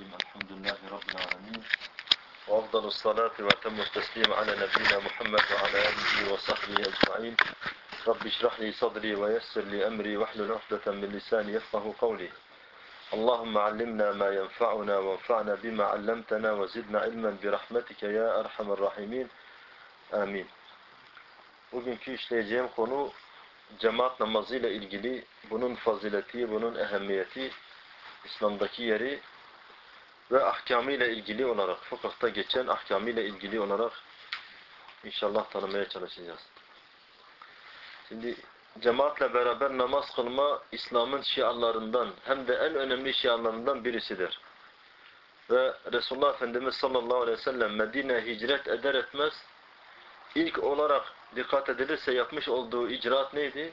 الرحيم الحمد لله رب العالمين. وأفضل الصلاة وأتم التسليم على نبينا محمد وعلى آله وصحبه أجمعين. رب اشرح لي صدري ويسر لي أمري واحلل عقدة من لساني يفقه قولي. اللهم علمنا ما ينفعنا وانفعنا بما علمتنا وزدنا علما برحمتك يا أرحم الراحمين. آمين. Bugünkü işleyeceğim konu cemaat namazıyla ilgili bunun fazileti, bunun ehemmiyeti, İslam'daki yeri ve ahkamıyla ilgili olarak, fıkıhta geçen ahkamıyla ilgili olarak inşallah tanımaya çalışacağız. Şimdi cemaatle beraber namaz kılma İslam'ın şiarlarından hem de en önemli şiarlarından birisidir. Ve Resulullah Efendimiz sallallahu aleyhi ve sellem Medine hicret eder etmez ilk olarak dikkat edilirse yapmış olduğu icraat neydi?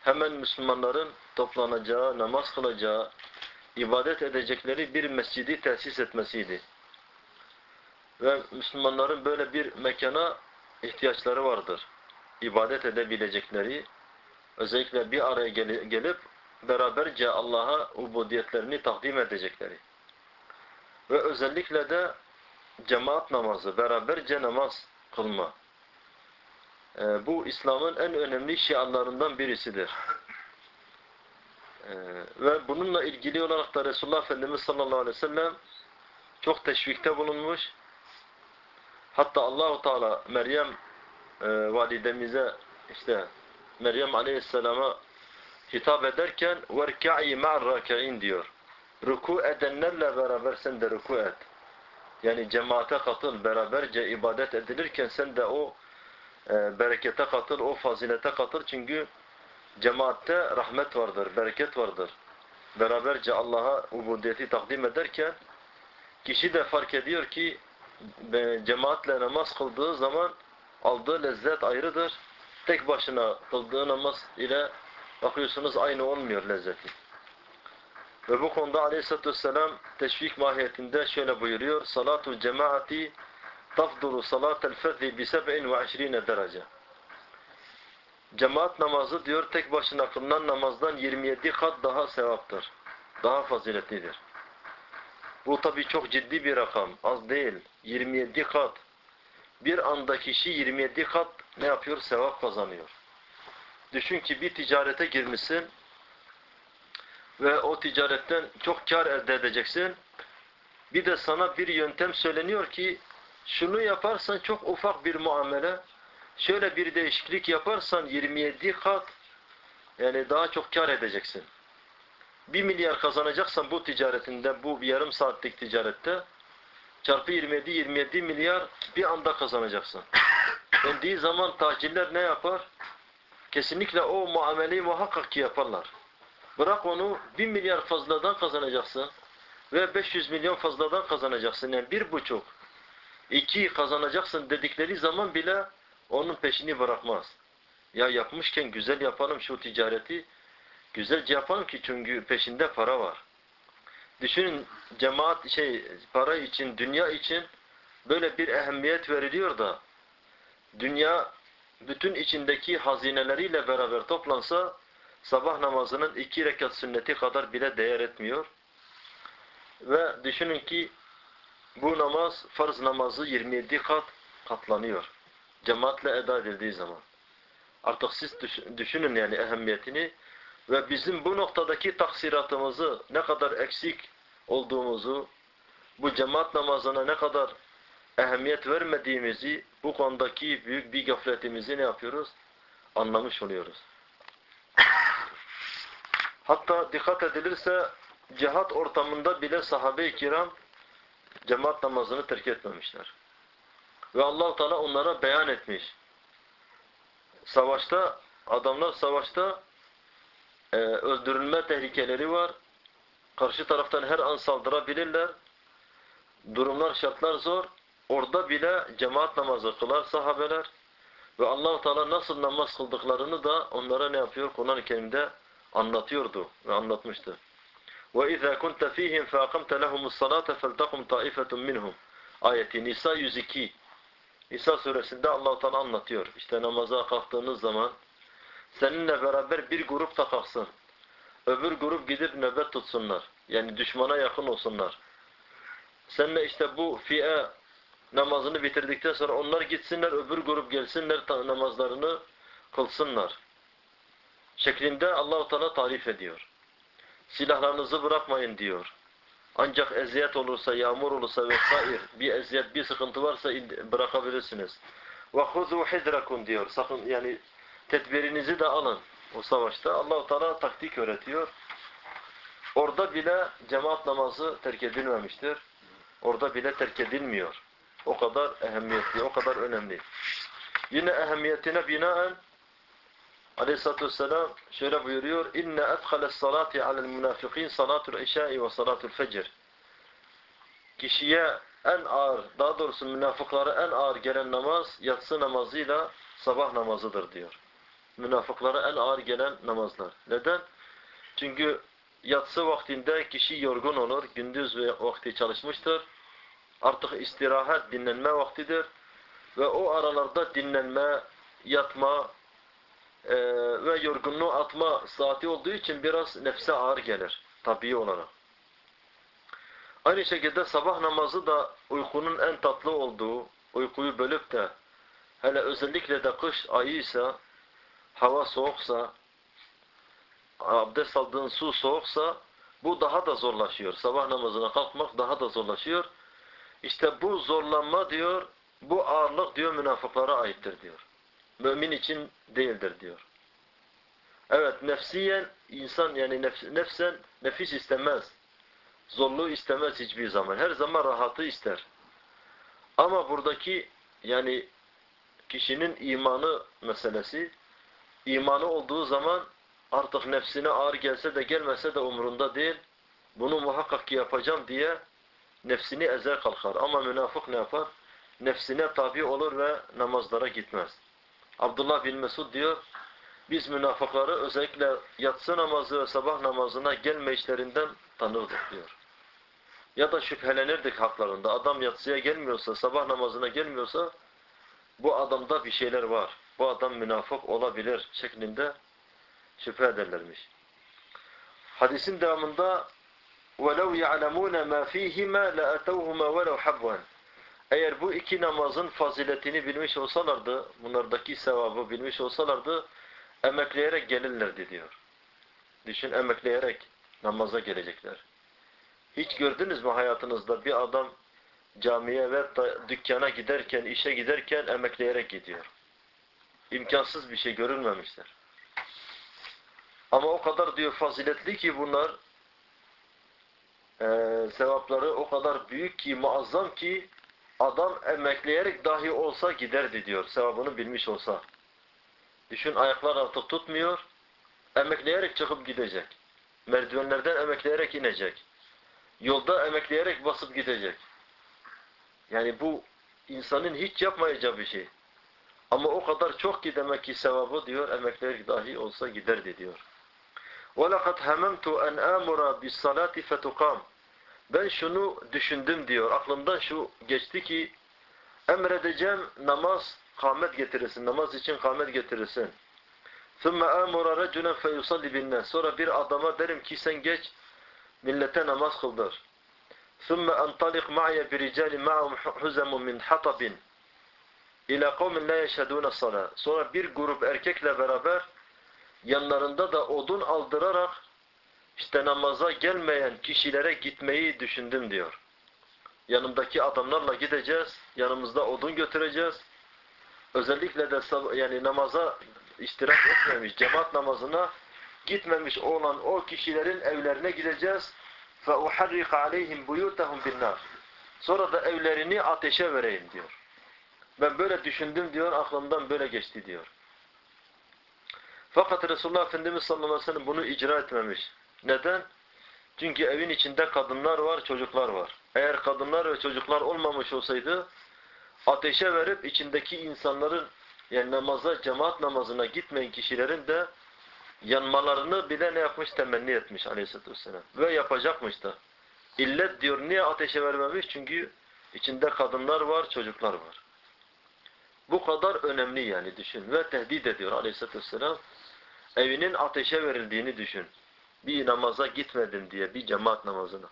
Hemen Müslümanların toplanacağı, namaz kılacağı, ibadet edecekleri bir mescidi tesis etmesiydi. Ve Müslümanların böyle bir mekana ihtiyaçları vardır. İbadet edebilecekleri, özellikle bir araya gelip beraberce Allah'a ubudiyetlerini takdim edecekleri. Ve özellikle de cemaat namazı, beraberce namaz kılma. Ee, bu İslam'ın en önemli şiarlarından birisidir. Ee, ve bununla ilgili olarak da Resulullah Efendimiz sallallahu aleyhi ve sellem çok teşvikte bulunmuş. Hatta Allahu Teala Meryem e, validemize işte Meryem aleyhisselama hitap ederken "Verka'i ma'ar-raki'in" diyor. Ruku edenlerle beraber sen de ruku et. Yani cemaate katıl, beraberce ibadet edilirken sen de o e, berekete katıl, o fazilete katıl. Çünkü cemaatte rahmet vardır, bereket vardır. Beraberce Allah'a ubudiyeti takdim ederken kişi de fark ediyor ki cemaatle namaz kıldığı zaman aldığı lezzet ayrıdır. Tek başına kıldığı namaz ile bakıyorsunuz aynı olmuyor lezzeti. Ve bu konuda aleyhissalatü vesselam teşvik mahiyetinde şöyle buyuruyor. Salatu cemaati tafduru salatel ferdhi bi 27 derece. Cemaat namazı diyor tek başına kılınan namazdan 27 kat daha sevaptır. Daha faziletlidir. Bu tabi çok ciddi bir rakam. Az değil. 27 kat. Bir anda kişi 27 kat ne yapıyor? Sevap kazanıyor. Düşün ki bir ticarete girmişsin ve o ticaretten çok kar elde edeceksin. Bir de sana bir yöntem söyleniyor ki şunu yaparsan çok ufak bir muamele şöyle bir değişiklik yaparsan 27 kat yani daha çok kar edeceksin. 1 milyar kazanacaksan bu ticaretinde, bu yarım saatlik ticarette çarpı 27 27 milyar bir anda kazanacaksın. Dendiği zaman taciller ne yapar? Kesinlikle o muameleyi muhakkak ki yaparlar. Bırak onu 1 milyar fazladan kazanacaksın ve 500 milyon fazladan kazanacaksın. Yani bir buçuk, iki kazanacaksın dedikleri zaman bile onun peşini bırakmaz. Ya yapmışken güzel yapalım şu ticareti, güzelce yapalım ki çünkü peşinde para var. Düşünün cemaat şey para için, dünya için böyle bir ehemmiyet veriliyor da dünya bütün içindeki hazineleriyle beraber toplansa sabah namazının iki rekat sünneti kadar bile değer etmiyor. Ve düşünün ki bu namaz farz namazı 27 kat katlanıyor. Cemaatle eda edildiği zaman. Artık siz düşünün yani ehemmiyetini ve bizim bu noktadaki taksiratımızı ne kadar eksik olduğumuzu, bu cemaat namazına ne kadar ehemmiyet vermediğimizi, bu konudaki büyük bir gafletimizi ne yapıyoruz? Anlamış oluyoruz. Hatta dikkat edilirse cihat ortamında bile sahabe-i kiram cemaat namazını terk etmemişler. Ve allah Teala onlara beyan etmiş. Savaşta, adamlar savaşta e, öldürülme tehlikeleri var. Karşı taraftan her an saldırabilirler. Durumlar, şartlar zor. Orada bile cemaat namazı kılar sahabeler. Ve allah Teala nasıl namaz kıldıklarını da onlara ne yapıyor? Kur'an-ı Kerim'de anlatıyordu ve anlatmıştı. وَاِذَا كُنْتَ ف۪يهِمْ فَاقَمْتَ لَهُمُ الصَّلَاةَ فَلْتَقُمْ طَائِفَةٌ مِّنْهُمْ Ayeti Nisa 102 Nisa suresinde allah Teala anlatıyor. İşte namaza kalktığınız zaman seninle beraber bir grup da kalksın. Öbür grup gidip nöbet tutsunlar. Yani düşmana yakın olsunlar. Senle işte bu fi'e namazını bitirdikten sonra onlar gitsinler öbür grup gelsinler namazlarını kılsınlar. Şeklinde Allahu Teala tarif ediyor. Silahlarınızı bırakmayın diyor. Ancak eziyet olursa, yağmur olursa vesaire bir eziyet, bir sıkıntı varsa in- bırakabilirsiniz. Ve huzu hidrakum diyor. Sakın yani tedbirinizi de alın o savaşta. Allahu Teala taktik öğretiyor. Orada bile cemaat namazı terk edilmemiştir. Orada bile terk edilmiyor. O kadar ehemmiyetli, o kadar önemli. Yine ehemmiyetine binaen Aleyhisselatü Vesselam şöyle buyuruyor. İnne efhales salati alel münafikin salatul işai ve salatul fecr. Kişiye en ağır, daha doğrusu münafıklara en ağır gelen namaz yatsı namazıyla sabah namazıdır diyor. Münafıklara en ağır gelen namazlar. Neden? Çünkü yatsı vaktinde kişi yorgun olur, gündüz ve vakti çalışmıştır. Artık istirahat, dinlenme vaktidir. Ve o aralarda dinlenme, yatma, e, ve yorgunluğu atma saati olduğu için biraz nefse ağır gelir. Tabii olarak. Aynı şekilde sabah namazı da uykunun en tatlı olduğu, uykuyu bölüp de hele özellikle de kış ayıysa, hava soğuksa, abdest aldığın su soğuksa bu daha da zorlaşıyor. Sabah namazına kalkmak daha da zorlaşıyor. İşte bu zorlanma diyor, bu ağırlık diyor münafıklara aittir diyor. Mümin için değildir diyor. Evet nefsiyen insan yani nefs, nefsen nefis istemez. Zorluğu istemez hiçbir zaman. Her zaman rahatı ister. Ama buradaki yani kişinin imanı meselesi imanı olduğu zaman artık nefsine ağır gelse de gelmese de umurunda değil. Bunu muhakkak ki yapacağım diye nefsini ezer kalkar. Ama münafık ne yapar? Nefsine tabi olur ve namazlara gitmez. Abdullah bin Mesud diyor, biz münafıkları özellikle yatsı namazı ve sabah namazına gelme işlerinden tanırdık diyor. Ya da şüphelenirdik haklarında. Adam yatsıya gelmiyorsa, sabah namazına gelmiyorsa bu adamda bir şeyler var. Bu adam münafık olabilir şeklinde şüphe ederlermiş. Hadisin devamında وَلَوْ يَعْلَمُونَ مَا ف۪يهِمَا لَأَتَوْهُمَا وَلَوْ حَبْوًا eğer bu iki namazın faziletini bilmiş olsalardı, bunlardaki sevabı bilmiş olsalardı, emekleyerek gelirlerdi diyor. Düşün emekleyerek namaza gelecekler. Hiç gördünüz mü hayatınızda bir adam camiye ve dükkana giderken, işe giderken emekleyerek gidiyor. İmkansız bir şey görülmemiştir. Ama o kadar diyor faziletli ki bunlar e, sevapları o kadar büyük ki, muazzam ki adam emekleyerek dahi olsa giderdi diyor. Sevabını bilmiş olsa. Düşün ayaklar artık tutmuyor. Emekleyerek çıkıp gidecek. Merdivenlerden emekleyerek inecek. Yolda emekleyerek basıp gidecek. Yani bu insanın hiç yapmayacağı bir şey. Ama o kadar çok ki demek ki sevabı diyor emekleyerek dahi olsa giderdi diyor. وَلَقَدْ هَمَمْتُ أَنْ آمُرَ بِالصَّلَاةِ فَتُقَامْ Ben şunu düşündüm diyor. Aklımdan şu geçti ki emredeceğim namaz kâmet getirirsin. Namaz için kâmet getirirsin. ثُمَّ آمُرَ رَجُلًا فَيُصَلِّ بِالنَّاسِ Sonra bir adama derim ki sen geç millete namaz kıldır. ثُمَّ أَنْطَلِقْ مَعْيَ بِرِجَالٍ مَعَهُمْ حُزَمٌ مِنْ حَطَبٍ اِلَى قَوْمٍ لَا يَشْهَدُونَ الصَّلَاةِ Sonra bir grup erkekle beraber yanlarında da odun aldırarak işte namaza gelmeyen kişilere gitmeyi düşündüm diyor. Yanımdaki adamlarla gideceğiz, yanımızda odun götüreceğiz. Özellikle de yani namaza iştirak etmemiş, cemaat namazına gitmemiş olan o kişilerin evlerine gideceğiz. فَاُحَرِّقَ عَلَيْهِمْ بُيُوتَهُمْ بِالنَّارِ Sonra da evlerini ateşe vereyim diyor. Ben böyle düşündüm diyor, aklımdan böyle geçti diyor. Fakat Resulullah Efendimiz sallallahu aleyhi ve sellem bunu icra etmemiş. Neden? Çünkü evin içinde kadınlar var, çocuklar var. Eğer kadınlar ve çocuklar olmamış olsaydı ateşe verip içindeki insanların yani namaza, cemaat namazına gitmeyen kişilerin de yanmalarını bile ne yapmış? Temenni etmiş aleyhissalatü vesselam. Ve yapacakmış da. İllet diyor niye ateşe vermemiş? Çünkü içinde kadınlar var, çocuklar var. Bu kadar önemli yani düşün. Ve tehdit ediyor aleyhissalatü vesselam. Evinin ateşe verildiğini düşün. Bir namaza gitmedim diye bir cemaat namazına.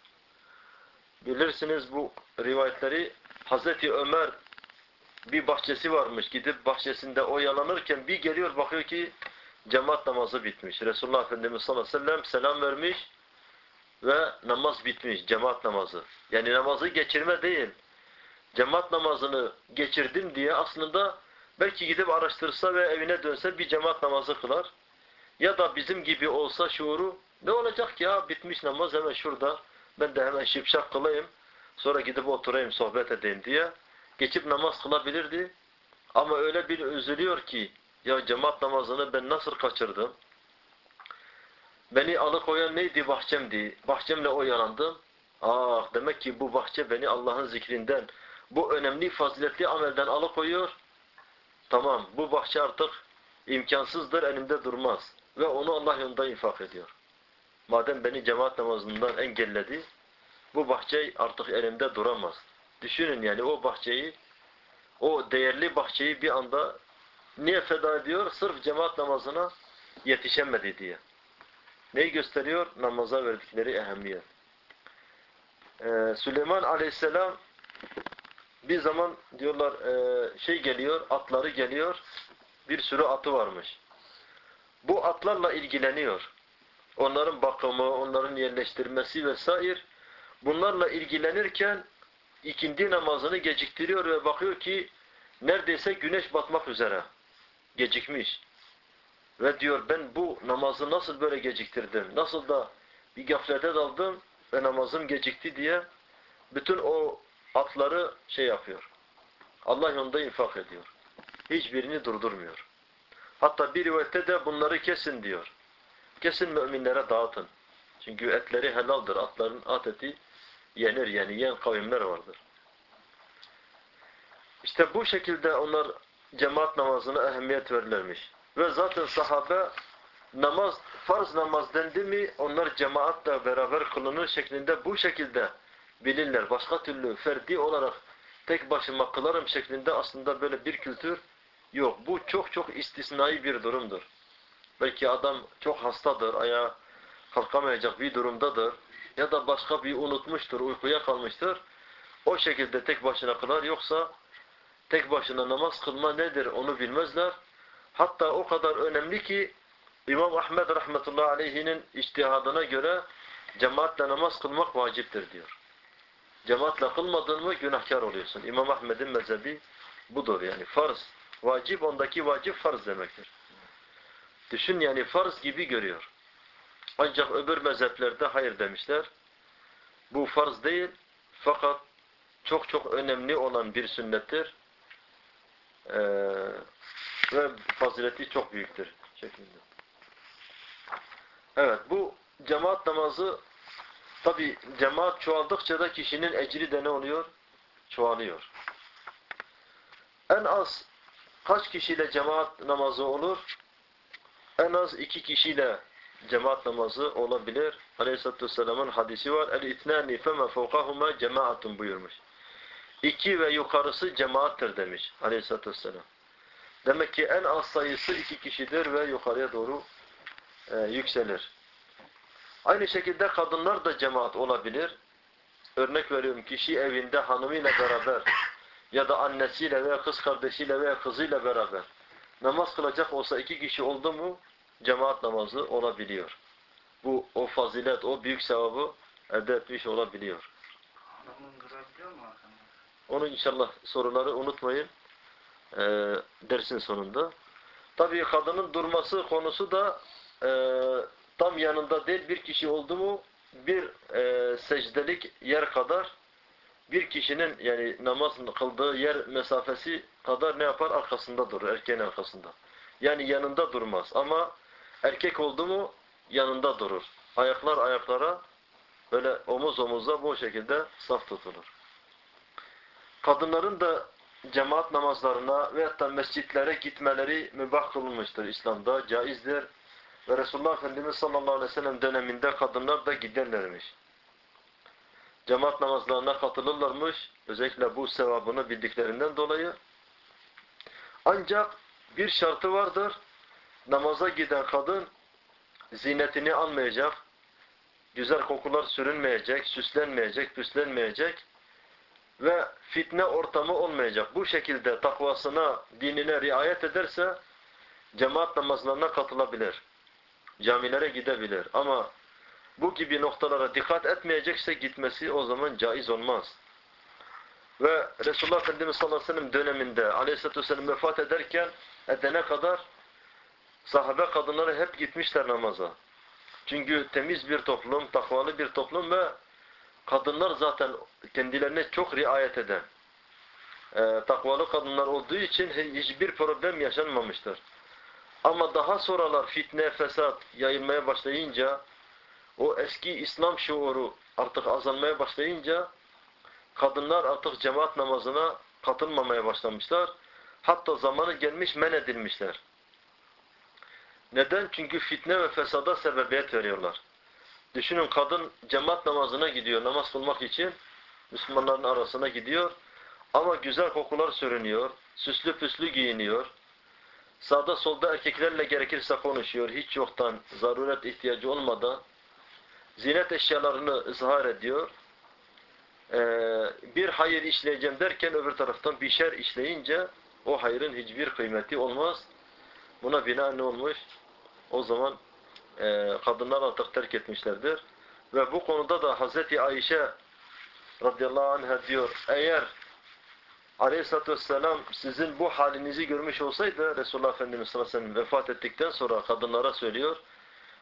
Bilirsiniz bu rivayetleri Hazreti Ömer bir bahçesi varmış. Gidip bahçesinde oyalanırken bir geliyor bakıyor ki cemaat namazı bitmiş. Resulullah Efendimiz sallallahu aleyhi ve sellem selam vermiş ve namaz bitmiş. Cemaat namazı. Yani namazı geçirme değil. Cemaat namazını geçirdim diye aslında belki gidip araştırsa ve evine dönse bir cemaat namazı kılar. Ya da bizim gibi olsa şuuru ne olacak ya bitmiş namaz hemen şurada ben de hemen şipşak kılayım sonra gidip oturayım sohbet edeyim diye geçip namaz kılabilirdi. Ama öyle bir üzülüyor ki ya cemaat namazını ben nasıl kaçırdım? Beni alıkoyan neydi? Bahçemdi. Bahçemle oyalandım. Ah demek ki bu bahçe beni Allah'ın zikrinden, bu önemli faziletli amelden alıkoyuyor. Tamam bu bahçe artık imkansızdır, elimde durmaz. Ve onu Allah yolunda infak ediyor. Madem beni cemaat namazından engelledi, bu bahçe artık elimde duramaz. Düşünün yani o bahçeyi, o değerli bahçeyi bir anda niye feda ediyor? Sırf cemaat namazına yetişemedi diye. Neyi gösteriyor? Namaza verdikleri ehemmiyet. Ee, Süleyman aleyhisselam bir zaman diyorlar e, şey geliyor, atları geliyor, bir sürü atı varmış. Bu atlarla ilgileniyor. Onların bakımı, onların yerleştirmesi vesaire. Bunlarla ilgilenirken ikindi namazını geciktiriyor ve bakıyor ki neredeyse güneş batmak üzere. Gecikmiş. Ve diyor ben bu namazı nasıl böyle geciktirdim? Nasıl da bir gaflete daldım ve namazım gecikti diye bütün o atları şey yapıyor. Allah yolunda infak ediyor. Hiçbirini durdurmuyor. Hatta bir rivayette de bunları kesin diyor. Kesin müminlere dağıtın. Çünkü etleri helaldir. Atların at eti yenir yani yiyen kavimler vardır. İşte bu şekilde onlar cemaat namazına ehemmiyet verirlermiş. Ve zaten sahabe namaz, farz namaz dendi mi onlar cemaatle beraber kılınır şeklinde bu şekilde bilirler. Başka türlü ferdi olarak tek başıma kılarım şeklinde aslında böyle bir kültür yok. Bu çok çok istisnai bir durumdur. Belki adam çok hastadır, ayağa kalkamayacak bir durumdadır. Ya da başka bir unutmuştur, uykuya kalmıştır. O şekilde tek başına kılar. Yoksa tek başına namaz kılma nedir onu bilmezler. Hatta o kadar önemli ki İmam Ahmed rahmetullahi aleyhinin içtihadına göre cemaatle namaz kılmak vaciptir diyor. Cemaatle kılmadın mı günahkar oluyorsun. İmam Ahmed'in mezhebi budur yani. Farz, vacip ondaki vacip farz demektir. Düşün yani farz gibi görüyor. Ancak öbür mezheplerde hayır demişler. Bu farz değil fakat çok çok önemli olan bir sünnettir. Ee, ve fazileti çok büyüktür şeklinde. Evet bu cemaat namazı tabi cemaat çoğaldıkça da kişinin ecri de ne oluyor? Çoğalıyor. En az kaç kişiyle cemaat namazı olur? En az iki kişiyle cemaat namazı olabilir. Aleyhisselatü Vesselam'ın hadisi var. El-itnâni feme fevkahuma cemaatun buyurmuş. İki ve yukarısı cemaattir demiş Aleyhisselatü Vesselam. Demek ki en az sayısı iki kişidir ve yukarıya doğru e, yükselir. Aynı şekilde kadınlar da cemaat olabilir. Örnek veriyorum kişi evinde hanımıyla beraber ya da annesiyle veya kız kardeşiyle veya kızıyla beraber namaz kılacak olsa iki kişi oldu mu cemaat namazı olabiliyor. Bu o fazilet, o büyük sevabı elde etmiş olabiliyor. Onu inşallah soruları unutmayın e, dersin sonunda. Tabii kadının durması konusu da e, tam yanında değil bir kişi oldu mu bir e, secdelik yer kadar bir kişinin yani namaz kıldığı yer mesafesi kadar ne yapar? Arkasında durur. Erkeğin arkasında. Yani yanında durmaz. Ama erkek oldu mu yanında durur. Ayaklar ayaklara böyle omuz omuza bu şekilde saf tutulur. Kadınların da cemaat namazlarına veyahut da mescitlere gitmeleri mübah kılınmıştır İslam'da, caizdir. Ve Resulullah Efendimiz sallallahu aleyhi ve sellem döneminde kadınlar da giderlermiş. Cemaat namazlarına katılırlarmış. Özellikle bu sevabını bildiklerinden dolayı. Ancak bir şartı vardır. Namaza giden kadın zinetini almayacak, güzel kokular sürünmeyecek, süslenmeyecek, püslenmeyecek ve fitne ortamı olmayacak. Bu şekilde takvasına, dinine riayet ederse cemaat namazlarına katılabilir. Camilere gidebilir. Ama bu gibi noktalara dikkat etmeyecekse gitmesi o zaman caiz olmaz. Ve Resulullah Efendimiz sallallahu aleyhi ve sellem döneminde aleyhissalatü vesselam vefat ederken edene kadar sahabe kadınları hep gitmişler namaza. Çünkü temiz bir toplum, takvalı bir toplum ve kadınlar zaten kendilerine çok riayet eden, e, takvalı kadınlar olduğu için hiçbir problem yaşanmamıştır. Ama daha sonralar fitne, fesat yayılmaya başlayınca, o eski İslam şuuru artık azalmaya başlayınca, kadınlar artık cemaat namazına katılmamaya başlamışlar. Hatta zamanı gelmiş men edilmişler. Neden? Çünkü fitne ve fesada sebebiyet veriyorlar. Düşünün kadın cemaat namazına gidiyor namaz kılmak için. Müslümanların arasına gidiyor. Ama güzel kokular sürünüyor. Süslü püslü giyiniyor. Sağda solda erkeklerle gerekirse konuşuyor. Hiç yoktan zaruret ihtiyacı olmadan. Zinet eşyalarını ızhar ediyor. Ee, bir hayır işleyeceğim derken öbür taraftan bir şer işleyince o hayrın hiçbir kıymeti olmaz. Buna bina ne olmuş? O zaman e, kadınlar artık terk etmişlerdir. Ve bu konuda da Hazreti Ayşe radıyallahu anh'a diyor eğer aleyhissalatü vesselam sizin bu halinizi görmüş olsaydı Resulullah Efendimiz sallallahu aleyhi ve sellem vefat ettikten sonra kadınlara söylüyor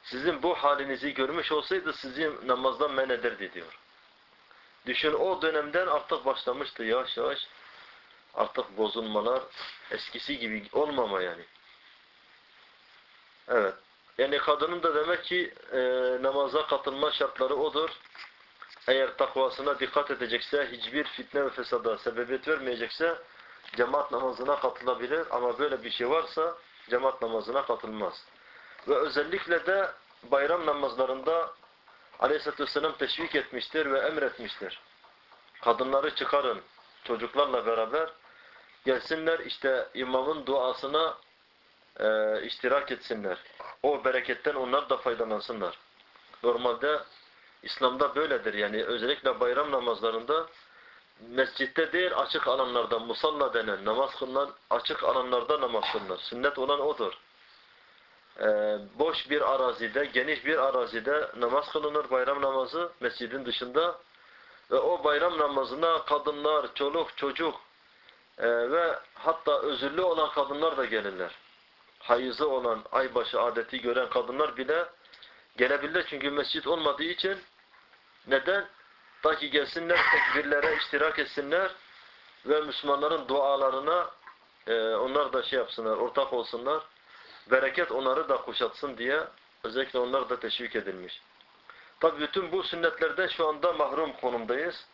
sizin bu halinizi görmüş olsaydı sizi namazdan men ederdi diyor. Düşün o dönemden artık başlamıştı yavaş yavaş artık bozulmalar eskisi gibi olmama yani. Evet. Yani kadının da demek ki e, namaza katılma şartları odur. Eğer takvasına dikkat edecekse, hiçbir fitne ve fesada sebebiyet vermeyecekse cemaat namazına katılabilir. Ama böyle bir şey varsa cemaat namazına katılmaz. Ve özellikle de bayram namazlarında Aleyhisselatü Vesselam teşvik etmiştir ve emretmiştir. Kadınları çıkarın çocuklarla beraber gelsinler işte imamın duasına e, iştirak etsinler. O bereketten onlar da faydalansınlar. Normalde İslam'da böyledir. Yani özellikle bayram namazlarında mescitte değil açık alanlarda musalla denen namaz kılınan açık alanlarda namaz kılınır. Sünnet olan odur. Ee, boş bir arazide, geniş bir arazide namaz kılınır bayram namazı mescidin dışında ve o bayram namazına kadınlar, çoluk, çocuk e, ve hatta özürlü olan kadınlar da gelirler hayızı olan, aybaşı adeti gören kadınlar bile gelebilirler. Çünkü mescit olmadığı için neden? Ta ki gelsinler, tekbirlere iştirak etsinler ve Müslümanların dualarına e, onlar da şey yapsınlar, ortak olsunlar. Bereket onları da kuşatsın diye özellikle onlar da teşvik edilmiş. Tabi bütün bu sünnetlerden şu anda mahrum konumdayız.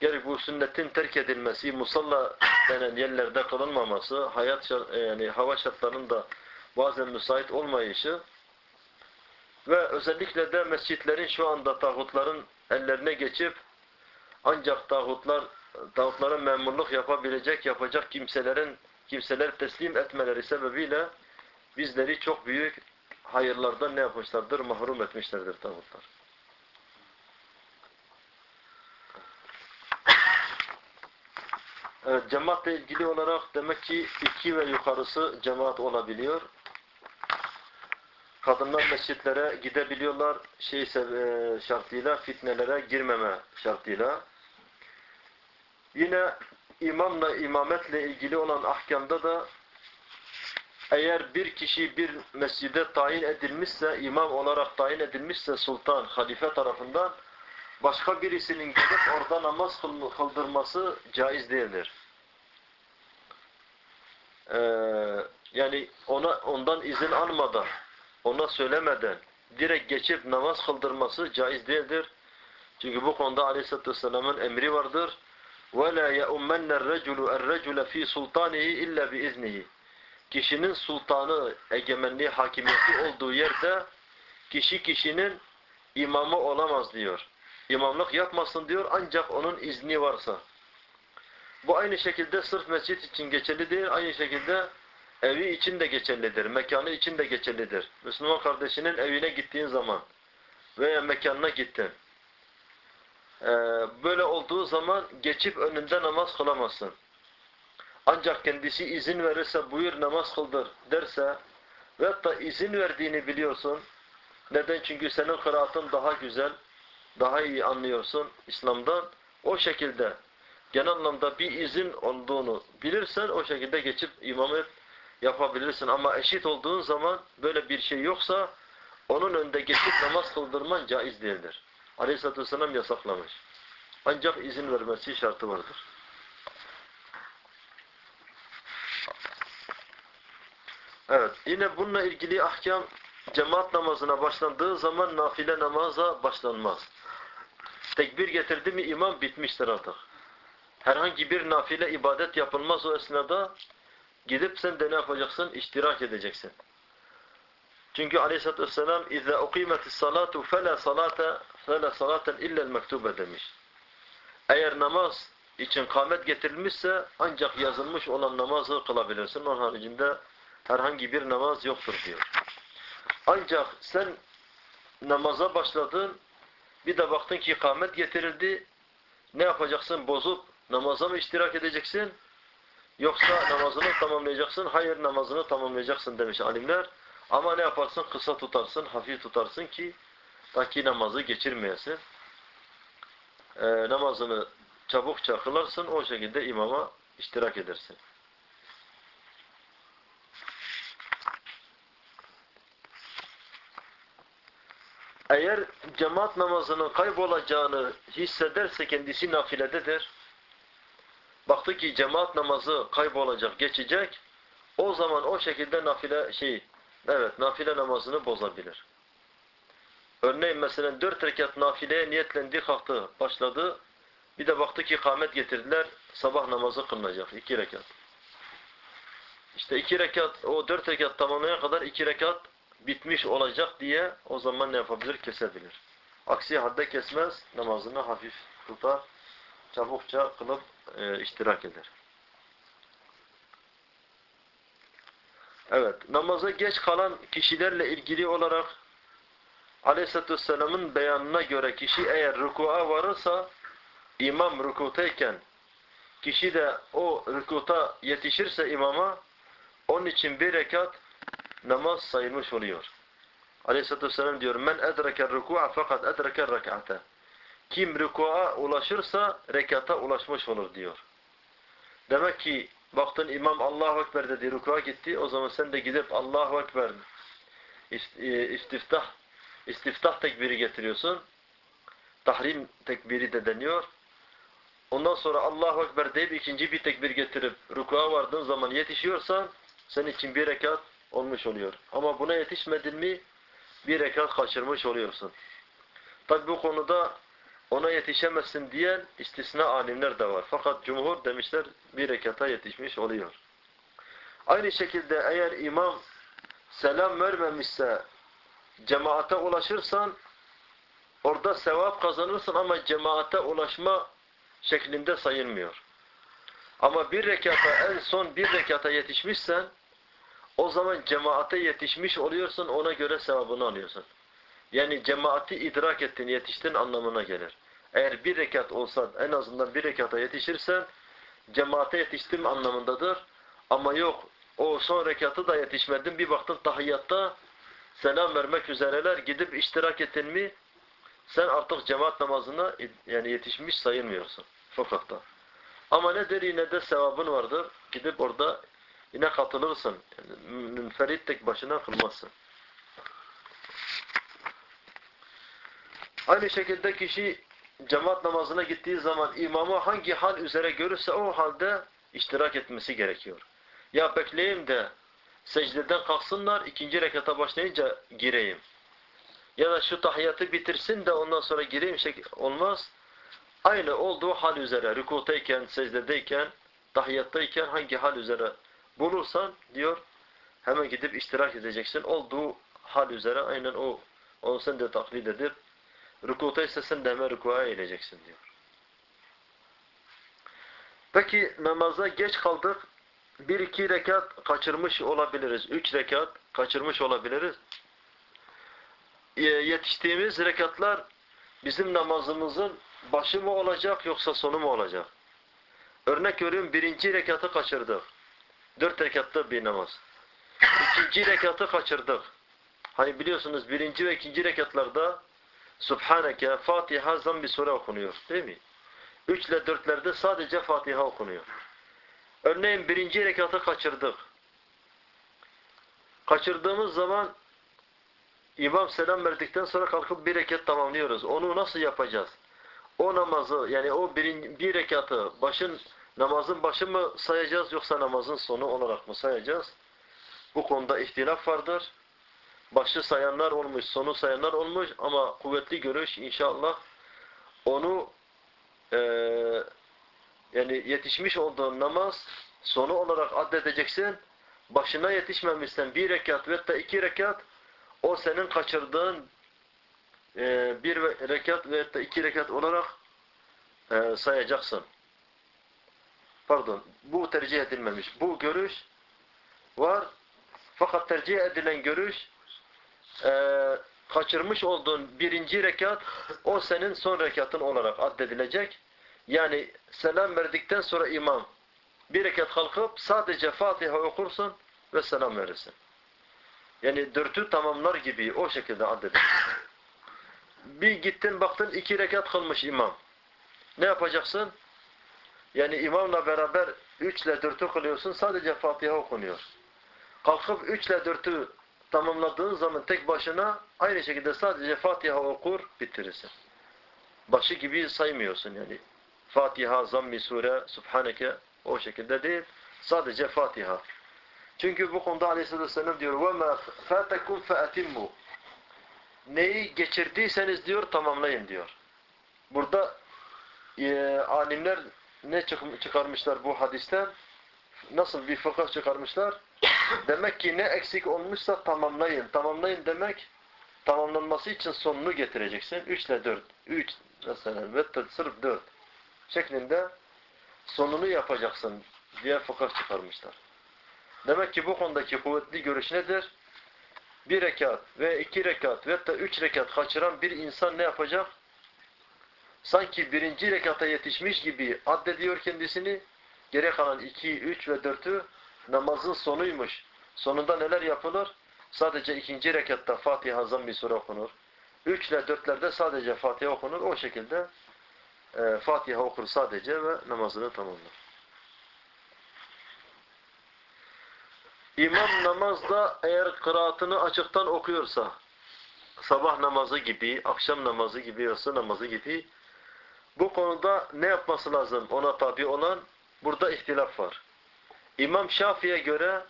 Gerek bu sünnetin terk edilmesi, musalla denen yerlerde kılınmaması, hayat e, yani hava şartlarının da bazen müsait olmayışı ve özellikle de mescitlerin şu anda tağutların ellerine geçip ancak tağutlar tağutlara memurluk yapabilecek, yapacak kimselerin kimseler teslim etmeleri sebebiyle bizleri çok büyük hayırlardan ne yapmışlardır? Mahrum etmişlerdir tağutlar. Evet, cemaatle ilgili olarak demek ki iki ve yukarısı cemaat olabiliyor. Kadınlar mescitlere gidebiliyorlar şey e, şartıyla, fitnelere girmeme şartıyla. Yine imamla, imametle ilgili olan ahkamda da eğer bir kişi bir mescide tayin edilmişse, imam olarak tayin edilmişse sultan, halife tarafından başka birisinin gidip orada namaz kıldırması caiz değildir. Ee, yani ona ondan izin almadan, ona söylemeden direkt geçip namaz kıldırması caiz değildir. Çünkü bu konuda Aleyhisselatü Vesselam'ın emri vardır. وَلَا يَؤُمَّنَّ الرَّجُلُ الرَّجُلَ ف۪ي سُلْطَانِهِ اِلَّا بِاِذْنِهِ Kişinin sultanı, egemenliği, hakimiyeti olduğu yerde kişi kişinin imamı olamaz diyor. İmamlık yapmasın diyor ancak onun izni varsa. Bu aynı şekilde sırf mescit için geçerli değil, aynı şekilde evi için de geçerlidir, mekanı için de geçerlidir. Müslüman kardeşinin evine gittiğin zaman veya mekanına gittin. Ee, böyle olduğu zaman geçip önünde namaz kılamazsın. Ancak kendisi izin verirse buyur namaz kıldır derse ve hatta izin verdiğini biliyorsun. Neden? Çünkü senin kıraatın daha güzel, daha iyi anlıyorsun İslam'dan. O şekilde genel anlamda bir izin olduğunu bilirsen o şekilde geçip imamet yapabilirsin. Ama eşit olduğun zaman böyle bir şey yoksa onun önünde geçip namaz kıldırman caiz değildir. Aleyhisselatü Vesselam yasaklamış. Ancak izin vermesi şartı vardır. Evet. Yine bununla ilgili ahkam cemaat namazına başlandığı zaman nafile namaza başlanmaz. Tekbir getirdi mi imam bitmiştir artık. Herhangi bir nafile ibadet yapılmaz o esnada gidip sen de ne yapacaksın? İştirak edeceksin. Çünkü aleyhissalatü vesselam اِذَا اُقِيمَتِ الصَّلَاتُ فَلَا صَلَاةَ فَلَا صَلَاةً اِلَّا الْمَكْتُوبَ demiş. Eğer namaz için kâmet getirilmişse ancak yazılmış olan namazı kılabilirsin. Onun haricinde herhangi bir namaz yoktur diyor. Ancak sen namaza başladın, bir de baktın ki kâmet getirildi, ne yapacaksın? Bozup namaza mı iştirak edeceksin? Yoksa namazını tamamlayacaksın? Hayır namazını tamamlayacaksın demiş alimler. Ama ne yaparsın? Kısa tutarsın, hafif tutarsın ki ta ki namazı geçirmeyesin. Ee, namazını çabukça kılarsın, o şekilde imama iştirak edersin. Eğer cemaat namazının kaybolacağını hissederse kendisi nafilededir. Baktı ki cemaat namazı kaybolacak, geçecek. O zaman o şekilde nafile şey, evet nafile namazını bozabilir. Örneğin mesela dört rekat nafileye niyetlendi, kalktı, başladı. Bir de baktı ki kâmet getirdiler, sabah namazı kılınacak, iki rekat. İşte iki rekat, o dört rekat tamamlayana kadar iki rekat bitmiş olacak diye o zaman ne yapabilir? Kesebilir. Aksi halde kesmez, namazını hafif tutar, çabukça kılıp e, iştirak eder. Evet, namaza geç kalan kişilerle ilgili olarak Aleyhisselatü Vesselam'ın beyanına göre kişi eğer rükua varırsa imam rükutayken kişi de o rükuta yetişirse imama onun için bir rekat namaz sayılmış oluyor. Aleyhisselatü Vesselam diyor men edreker rükua fakat edreker rekate kim rükua ulaşırsa rekata ulaşmış olur diyor. Demek ki baktın imam Allahu Ekber dedi rükua gitti o zaman sen de gidip Allahu Ekber e, istiftah istiftah tekbiri getiriyorsun. Tahrim tekbiri de deniyor. Ondan sonra Allahu Ekber deyip ikinci bir tekbir getirip rükua vardığın zaman yetişiyorsan senin için bir rekat olmuş oluyor. Ama buna yetişmedin mi bir rekat kaçırmış oluyorsun. Tabi bu konuda ona yetişemezsin diyen istisna alimler de var. Fakat cumhur demişler bir rekata yetişmiş oluyor. Aynı şekilde eğer imam selam vermemişse cemaate ulaşırsan orada sevap kazanırsın ama cemaate ulaşma şeklinde sayılmıyor. Ama bir rekata en son bir rekata yetişmişsen o zaman cemaate yetişmiş oluyorsun ona göre sevabını alıyorsun. Yani cemaati idrak ettin, yetiştin anlamına gelir. Eğer bir rekat olsa en azından bir rekata yetişirsen cemaate yetiştim anlamındadır. Ama yok o son rekatı da yetişmedin bir baktın tahiyyatta selam vermek üzereler gidip iştirak ettin mi sen artık cemaat namazına yani yetişmiş sayılmıyorsun sokakta. Ama ne der yine de sevabın vardır. Gidip orada yine katılırsın. Münferit tek başına kılmazsın. Aynı şekilde kişi cemaat namazına gittiği zaman imamı hangi hal üzere görürse o halde iştirak etmesi gerekiyor. Ya bekleyeyim de secdeden kalksınlar ikinci rekata başlayınca gireyim. Ya da şu tahiyyatı bitirsin de ondan sonra gireyim şey olmaz. Aynı olduğu hal üzere rükutayken, secdedeyken, tahiyyattayken hangi hal üzere bulursan diyor hemen gidip iştirak edeceksin. Olduğu hal üzere aynen o onu sen de taklit edip rükuta ise sen de hemen rükuya eğileceksin diyor. Peki namaza geç kaldık. Bir iki rekat kaçırmış olabiliriz. Üç rekat kaçırmış olabiliriz. e, yetiştiğimiz rekatlar bizim namazımızın başı mı olacak yoksa sonu mu olacak? Örnek veriyorum birinci rekatı kaçırdık. Dört rekatlı bir namaz. İkinci rekatı kaçırdık. Hani biliyorsunuz birinci ve ikinci rekatlarda Subhaneke, Fatiha, zam bir sure okunuyor. Değil mi? Üç ile dörtlerde sadece Fatiha okunuyor. Örneğin birinci rekatı kaçırdık. Kaçırdığımız zaman İmam selam verdikten sonra kalkıp bir rekat tamamlıyoruz. Onu nasıl yapacağız? O namazı yani o bir, bir rekatı başın namazın başı mı sayacağız yoksa namazın sonu olarak mı sayacağız? Bu konuda ihtilaf vardır. Başı sayanlar olmuş, sonu sayanlar olmuş ama kuvvetli görüş inşallah onu e, yani yetişmiş olduğun namaz sonu olarak addedeceksin. Başına yetişmemişsen bir rekat ve da iki rekat o senin kaçırdığın e, bir rekat ve da iki rekat olarak e, sayacaksın. Pardon, bu tercih edilmemiş. Bu görüş var. Fakat tercih edilen görüş e, kaçırmış olduğun birinci rekat o senin son rekatın olarak addedilecek. Yani selam verdikten sonra imam bir rekat kalkıp sadece Fatiha okursun ve selam verirsin. Yani dörtü tamamlar gibi o şekilde addedilir. Bir gittin baktın iki rekat kılmış imam. Ne yapacaksın? Yani imamla beraber üç ile dörtü kılıyorsun sadece Fatiha okunuyor. Kalkıp üç ile dörtü tamamladığın zaman tek başına aynı şekilde sadece Fatiha okur bitirirsin. Başı gibi saymıyorsun yani. Fatiha, Zammi Sure, Subhaneke o şekilde değil. Sadece Fatiha. Çünkü bu konuda Aleyhisselatü Vesselam diyor وَمَا فَاتَكُمْ فَاَتِمُّ Neyi geçirdiyseniz diyor tamamlayın diyor. Burada e, alimler ne çıkarmışlar bu hadisten? Nasıl bir fıkıh çıkarmışlar? Demek ki ne eksik olmuşsa tamamlayın. Tamamlayın demek tamamlanması için sonunu getireceksin. 3 ile 4. 3 mesela ve sırf 4 şeklinde sonunu yapacaksın diye fıkıh çıkarmışlar. Demek ki bu konudaki kuvvetli görüş nedir? Bir rekat ve iki rekat ve da üç rekat kaçıran bir insan ne yapacak? Sanki birinci rekata yetişmiş gibi addediyor kendisini. Geri kalan iki, üç ve dörtü namazın sonuymuş. Sonunda neler yapılır? Sadece ikinci rekatta Fatiha azam bir sure okunur. Üç ile dörtlerde sadece Fatiha okunur. O şekilde e, Fatiha okur sadece ve namazını tamamlar. İmam namazda eğer kıraatını açıktan okuyorsa sabah namazı gibi, akşam namazı gibi, yatsı namazı gibi bu konuda ne yapması lazım ona tabi olan? Burada ihtilaf var. İmam Şafii'ye göre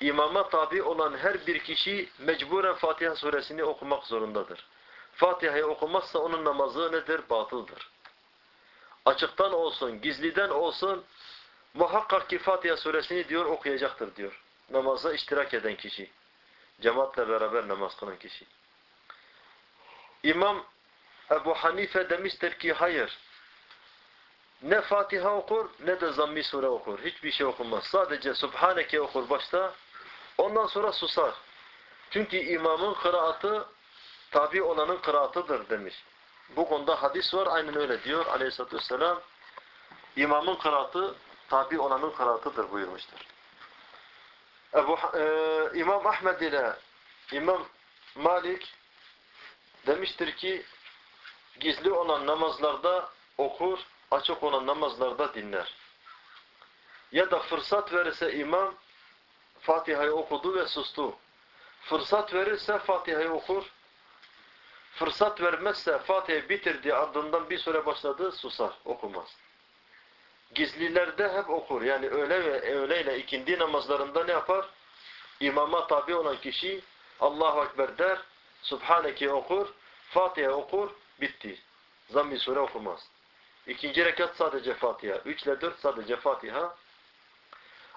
imama tabi olan her bir kişi mecburen Fatiha suresini okumak zorundadır. Fatiha'yı okumazsa onun namazı nedir? Batıldır. Açıktan olsun, gizliden olsun muhakkak ki Fatiha suresini diyor okuyacaktır diyor namaza iştirak eden kişi. Cemaatle beraber namaz kılan kişi. İmam Ebu Hanife demiştir ki hayır. Ne Fatiha okur ne de zammi sure okur. Hiçbir şey okunmaz. Sadece Subhaneke okur başta. Ondan sonra susar. Çünkü imamın kıraatı tabi olanın kıraatıdır demiş. Bu konuda hadis var. Aynen öyle diyor aleyhissalatü vesselam. İmamın kıraatı tabi olanın kıraatıdır buyurmuştur. Ebu, e, İmam Ahmed ile İmam Malik demiştir ki gizli olan namazlarda okur, açık olan namazlarda dinler. Ya da fırsat verirse imam Fatiha'yı okudu ve sustu. Fırsat verirse Fatiha'yı okur. Fırsat vermezse Fatiha'yı bitirdi ardından bir süre başladı susar, okumaz. Gizlilerde hep okur. Yani öğle ve öğleyle ikindi namazlarında ne yapar? İmama tabi olan kişi Allahu Ekber der, Subhaneke okur, Fatiha okur, bitti. Zammi sure okumaz. İkinci rekat sadece Fatiha. Üç ile dört sadece Fatiha.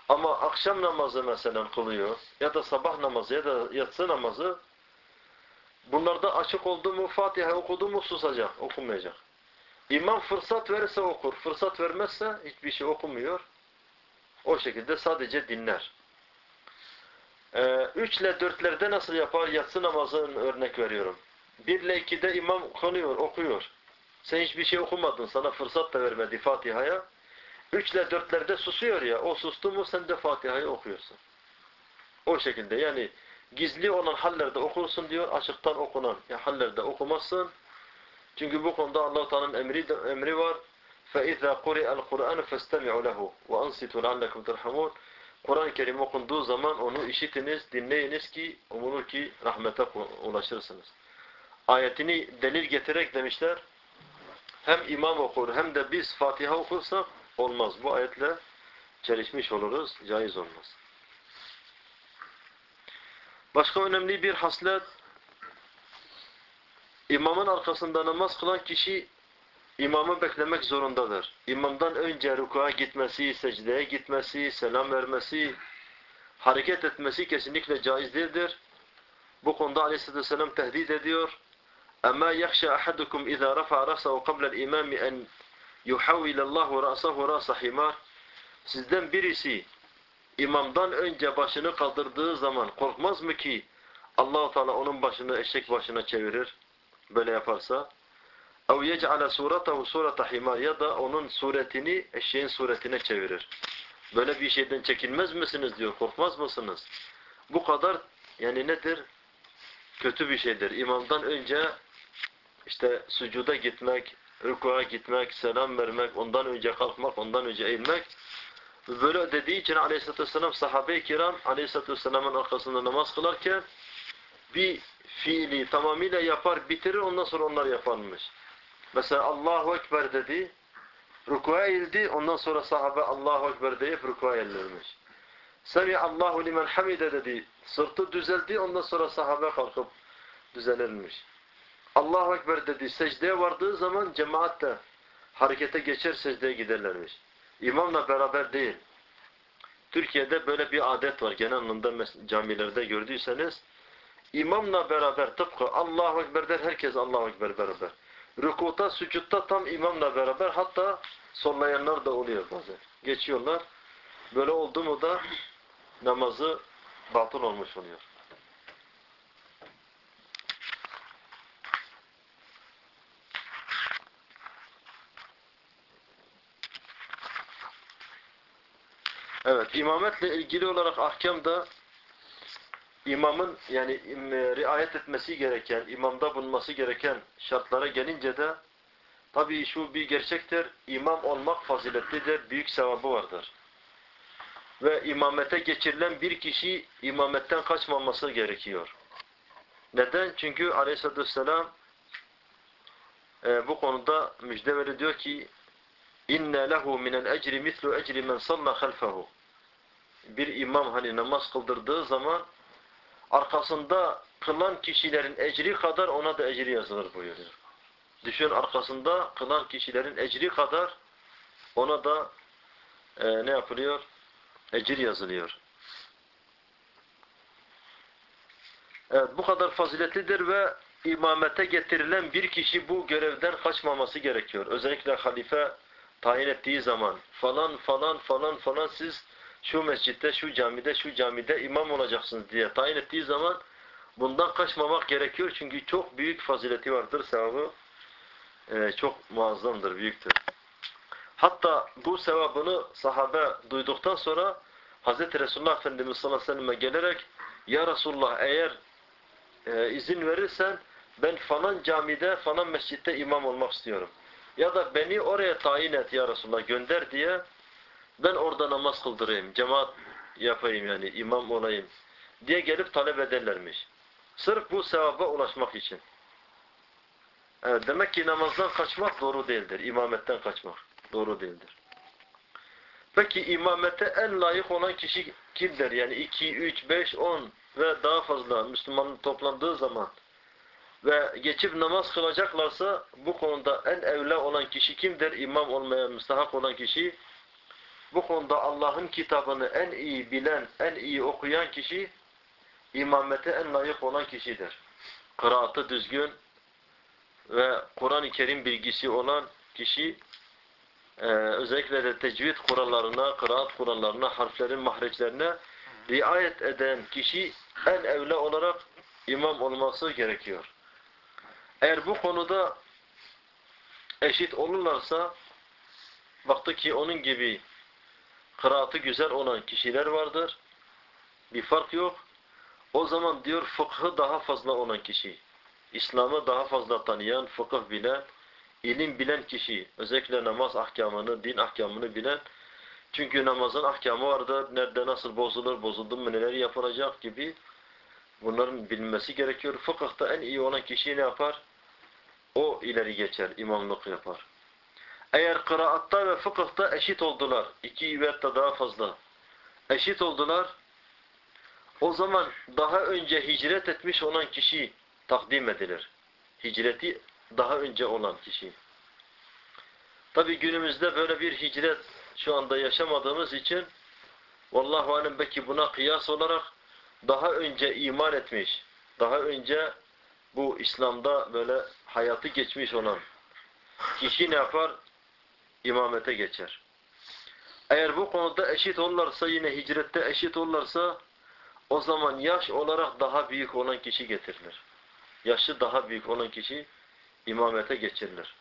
Ama akşam namazı mesela kılıyor ya da sabah namazı ya da yatsı namazı bunlarda açık oldu mu Fatiha okudu mu susacak, okumayacak. İmam fırsat verirse okur, fırsat vermezse hiçbir şey okumuyor. O şekilde sadece dinler. Ee, 3 ile 4'lerde nasıl yapar? Yatsı namazını örnek veriyorum 1 ile 2'de imam konuyor, okuyor. Sen hiçbir şey okumadın, sana fırsat da vermedi Fatiha'ya. 3 ile 4'lerde susuyor ya, o sustu mu sen de Fatiha'yı okuyorsun. O şekilde yani gizli olan hallerde okursun diyor, açıktan okunan ya hallerde okumazsın. Çünkü bu konuda Allah-u Teala'nın emri, emri var. فَاِذَا قُرِئَ الْقُرْآنُ فَاسْتَمِعُوا لَهُ وَاَنْسِتُوا لَعَلَّكُمْ تُرْحَمُونَ Kur'an-ı Kerim okunduğu zaman onu işitiniz, dinleyiniz ki umulur ki rahmete ulaşırsınız. Ayetini delil getirerek demişler. Hem imam okur hem de biz Fatiha okursak olmaz. Bu ayetle çelişmiş oluruz. Caiz olmaz. Başka önemli bir haslet imamın arkasında namaz kılan kişi imamı beklemek zorundadır. İmamdan önce rukuğa gitmesi, secdeye gitmesi, selam vermesi, hareket etmesi kesinlikle caiz değildir. Bu konuda Aleyhisselatü Vesselam tehdit ediyor. اَمَا يَخْشَى أَحَدُكُمْ اِذَا رَفَعَ رَأْسَهُ قَبْلَ الْاِمَامِ اَنْ يُحَوِّلَ اللّٰهُ رَأْسَهُ رَأْسَ حِمَارٍ Sizden birisi imamdan önce başını kaldırdığı zaman korkmaz mı ki Allah-u Teala onun başını eşek başına çevirir? Böyle yaparsa. اَوْ يَجْعَلَ سُورَتَهُ سُورَةَ حِمَارٍ Ya da onun suretini eşeğin suretine çevirir. Böyle bir şeyden çekinmez misiniz diyor. Korkmaz mısınız? Bu kadar yani nedir? Kötü bir şeydir. İmamdan önce işte sucuda gitmek, rükûa gitmek, selam vermek, ondan önce kalkmak, ondan önce eğilmek. Böyle dediği için aleyhissalatü vesselam sahabe-i kiram aleyhissalatü vesselamın arkasında namaz kılarken bir fiili tamamıyla yapar, bitirir, ondan sonra onlar yaparmış. Mesela Allahu Ekber dedi, rükûa eğildi, ondan sonra sahabe Allahu Ekber deyip rükûa eğilirmiş. Semi Allahu limen hamide dedi, sırtı düzeldi, ondan sonra sahabe kalkıp düzelirmiş. Allahu Ekber dedi, secdeye vardığı zaman cemaat de harekete geçer, secdeye giderlermiş. İmamla beraber değil. Türkiye'de böyle bir adet var. Genel anlamda camilerde gördüyseniz imamla beraber tıpkı Allahu Ekber der herkes Allahu Ekber beraber. Rükuta, sücutta tam imamla beraber hatta sollayanlar da oluyor bazen. Geçiyorlar. Böyle oldu mu da namazı batıl olmuş oluyor. Evet, imametle ilgili olarak ahkamda imamın yani riayet etmesi gereken, imamda bulunması gereken şartlara gelince de tabii şu bir gerçektir, imam olmak faziletlidir, büyük sevabı vardır. Ve imamete geçirilen bir kişi imametten kaçmaması gerekiyor. Neden? Çünkü aleyhissalatü vesselam e, bu konuda müjde veriyor ki inne lehu minel ecri mislu ecri men salla halfehu. Bir imam hani namaz kıldırdığı zaman arkasında kılan kişilerin ecri kadar ona da ecri yazılır buyuruyor. Düşün arkasında kılan kişilerin ecri kadar ona da e, ne yapılıyor? Ecir yazılıyor. Evet bu kadar faziletlidir ve imamete getirilen bir kişi bu görevden kaçmaması gerekiyor. Özellikle halife tayin ettiği zaman falan falan falan falan siz şu mescitte, şu camide, şu camide imam olacaksınız diye tayin ettiği zaman bundan kaçmamak gerekiyor. Çünkü çok büyük fazileti vardır, sevabı e, çok muazzamdır, büyüktür. Hatta bu sevabını sahabe duyduktan sonra Hz. Resulullah Efendimiz sallallahu aleyhi ve selleme gelerek Ya Resulullah eğer e, izin verirsen ben falan camide, falan mescitte imam olmak istiyorum. Ya da beni oraya tayin et ya Resulullah gönder diye ben orada namaz kıldırayım, cemaat yapayım yani imam olayım diye gelip talep ederlermiş. Sırf bu sevaba ulaşmak için. Evet, demek ki namazdan kaçmak doğru değildir. İmametten kaçmak doğru değildir. Peki imamete en layık olan kişi kimdir? Yani 2, 3, 5, 10 ve daha fazla Müslümanın toplandığı zaman ve geçip namaz kılacaklarsa bu konuda en evla olan kişi kimdir? İmam olmaya müstahak olan kişi. Bu konuda Allah'ın kitabını en iyi bilen, en iyi okuyan kişi imamete en layık olan kişidir. Kıraatı düzgün ve Kur'an-ı Kerim bilgisi olan kişi e, özellikle de tecvid kurallarına, kıraat kurallarına, harflerin mahreçlerine riayet eden kişi en evle olarak imam olması gerekiyor. Eğer bu konuda eşit olurlarsa baktı ki onun gibi kıraatı güzel olan kişiler vardır. Bir fark yok. O zaman diyor fıkhı daha fazla olan kişi, İslam'ı daha fazla tanıyan, fıkıh bilen, ilim bilen kişi, özellikle namaz ahkamını, din ahkamını bilen, çünkü namazın ahkamı vardır, nerede nasıl bozulur, bozuldu mu neler yapılacak gibi bunların bilinmesi gerekiyor. Fıkıhta en iyi olan kişi ne yapar? O ileri geçer, imamlık yapar. Eğer kıraatta ve fıkıhta eşit oldular, iki da daha fazla eşit oldular, o zaman daha önce hicret etmiş olan kişi takdim edilir. Hicreti daha önce olan kişi. Tabi günümüzde böyle bir hicret şu anda yaşamadığımız için Vallahu alem belki buna kıyas olarak daha önce iman etmiş, daha önce bu İslam'da böyle hayatı geçmiş olan kişi ne yapar? İmamete geçer. Eğer bu konuda eşit olurlarsa yine hicrette eşit olurlarsa o zaman yaş olarak daha büyük olan kişi getirilir. Yaşı daha büyük olan kişi imamete geçirilir.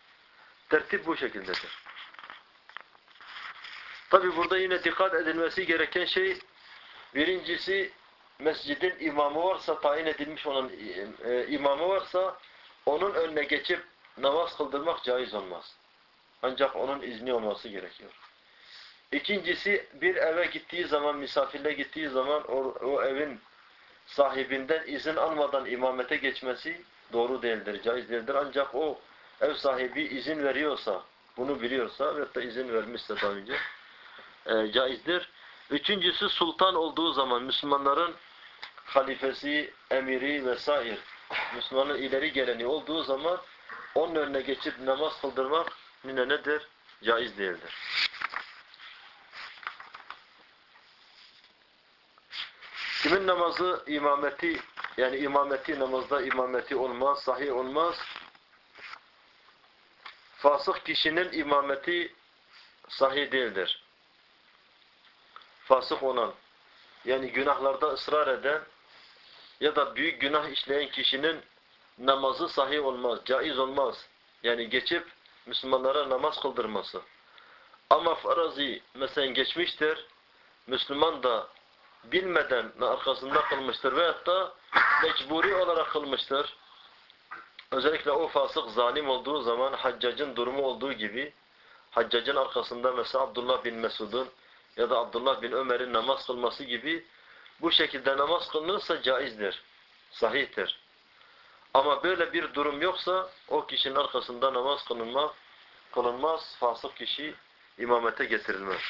Tertip bu şekildedir. Tabi burada yine dikkat edilmesi gereken şey birincisi mescidin imamı varsa tayin edilmiş olan e, imamı varsa onun önüne geçip namaz kıldırmak caiz olmaz. Ancak onun izni olması gerekiyor. İkincisi bir eve gittiği zaman, misafirle gittiği zaman o, o evin sahibinden izin almadan imamete geçmesi doğru değildir, caiz değildir. Ancak o ev sahibi izin veriyorsa, bunu biliyorsa ve da izin vermişse daha önce e, caizdir. Üçüncüsü sultan olduğu zaman Müslümanların halifesi, emiri vesaire Müslümanın ileri geleni olduğu zaman onun önüne geçip namaz kıldırmak yine nedir? Caiz değildir. Kimin namazı imameti yani imameti namazda imameti olmaz, sahih olmaz. Fasık kişinin imameti sahih değildir. Fasık olan yani günahlarda ısrar eden ya da büyük günah işleyen kişinin namazı sahih olmaz, caiz olmaz. Yani geçip Müslümanlara namaz kıldırması. Ama farazi mesela geçmiştir. Müslüman da bilmeden arkasında kılmıştır veyahut da mecburi olarak kılmıştır. Özellikle o fasık zalim olduğu zaman haccacın durumu olduğu gibi haccacın arkasında mesela Abdullah bin Mesud'un ya da Abdullah bin Ömer'in namaz kılması gibi bu şekilde namaz kılınırsa caizdir, sahihtir. Ama böyle bir durum yoksa o kişinin arkasında namaz kılınmaz, kılınmaz fasık kişi imamete getirilmez.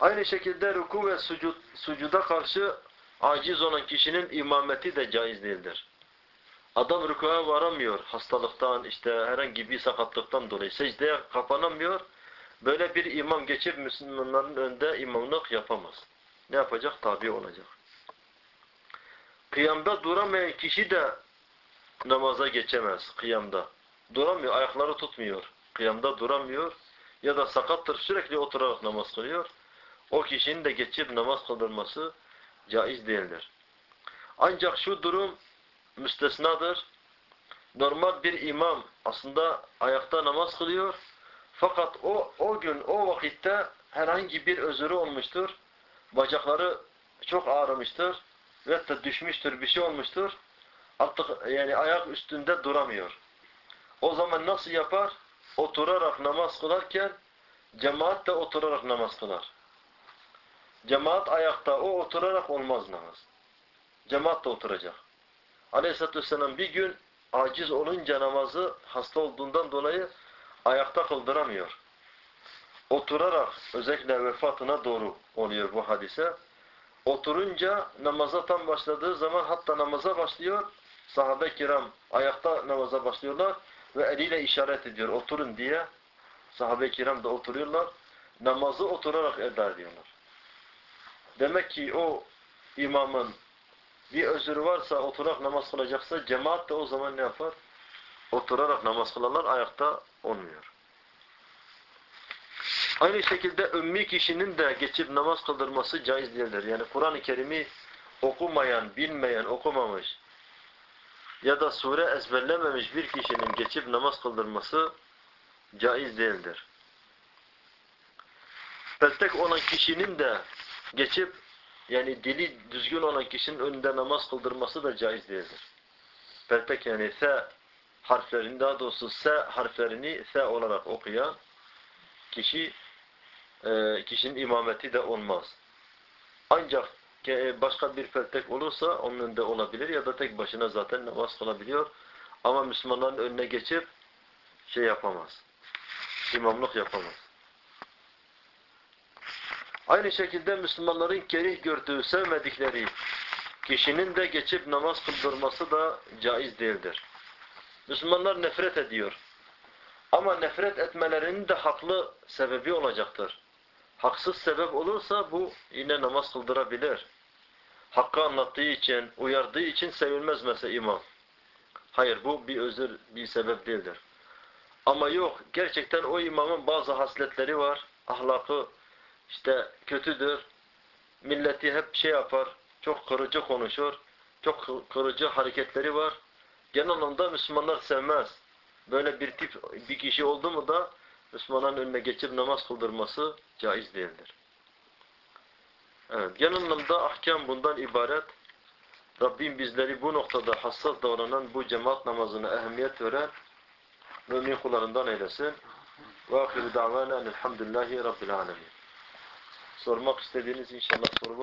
Aynı şekilde ruku ve sucud, sucuda karşı aciz olan kişinin imameti de caiz değildir. Adam rükuya varamıyor hastalıktan, işte herhangi bir sakatlıktan dolayı. Secdeye kapanamıyor. Böyle bir imam geçip Müslümanların önünde imamlık yapamaz. Ne yapacak? Tabi olacak. Kıyamda duramayan kişi de namaza geçemez kıyamda. Duramıyor, ayakları tutmuyor. Kıyamda duramıyor ya da sakattır sürekli oturarak namaz kılıyor. O kişinin de geçip namaz kıldırması caiz değildir. Ancak şu durum müstesnadır. Normal bir imam aslında ayakta namaz kılıyor. Fakat o o gün o vakitte herhangi bir özürü olmuştur. Bacakları çok ağrımıştır ve da düşmüştür, bir şey olmuştur. Artık yani ayak üstünde duramıyor. O zaman nasıl yapar? Oturarak namaz kılarken cemaat de oturarak namaz kılar. Cemaat ayakta, o oturarak olmaz namaz. Cemaat da oturacak. Aleyhisselatü Vesselam bir gün aciz olunca namazı hasta olduğundan dolayı ayakta kıldıramıyor. Oturarak özellikle vefatına doğru oluyor bu hadise. Oturunca namaza tam başladığı zaman hatta namaza başlıyor. Sahabe kiram ayakta namaza başlıyorlar ve eliyle işaret ediyor oturun diye. Sahabe kiram da oturuyorlar. Namazı oturarak eda ediyorlar. Demek ki o imamın bir özürü varsa oturarak namaz kılacaksa cemaat de o zaman ne yapar? Oturarak namaz kılarlar ayakta olmuyor. Aynı şekilde ümmi kişinin de geçip namaz kıldırması caiz değildir. Yani Kur'an-ı Kerim'i okumayan, bilmeyen, okumamış ya da sure ezberlememiş bir kişinin geçip namaz kıldırması caiz değildir. Peltek olan kişinin de geçip yani dili düzgün olan kişinin önünde namaz kıldırması da caiz değildir. Peltek yani S harflerini daha doğrusu S harflerini S olarak okuyan kişi e, kişinin imameti de olmaz. Ancak e, başka bir peltek olursa onun önünde olabilir ya da tek başına zaten namaz kılabiliyor. Ama Müslümanların önüne geçip şey yapamaz. İmamlık yapamaz. Aynı şekilde Müslümanların kerih gördüğü, sevmedikleri kişinin de geçip namaz kıldırması da caiz değildir. Müslümanlar nefret ediyor. Ama nefret etmelerinin de haklı sebebi olacaktır. Haksız sebep olursa bu yine namaz kıldırabilir. Hakkı anlattığı için, uyardığı için sevilmez mesela imam. Hayır bu bir özür, bir sebep değildir. Ama yok, gerçekten o imamın bazı hasletleri var. Ahlakı işte kötüdür. Milleti hep şey yapar, çok kırıcı konuşur. Çok kırıcı hareketleri var. Genel anlamda Müslümanlar sevmez. Böyle bir tip bir kişi oldu mu da Müslümanların önüne geçip namaz kıldırması caiz değildir. Evet, genel anlamda ahkam bundan ibaret. Rabbim bizleri bu noktada hassas davranan bu cemaat namazına ehemmiyet veren mümin kullarından eylesin. Ve ahiru davana elhamdülillahi rabbil alemin. Sormak istediğiniz inşallah soru var.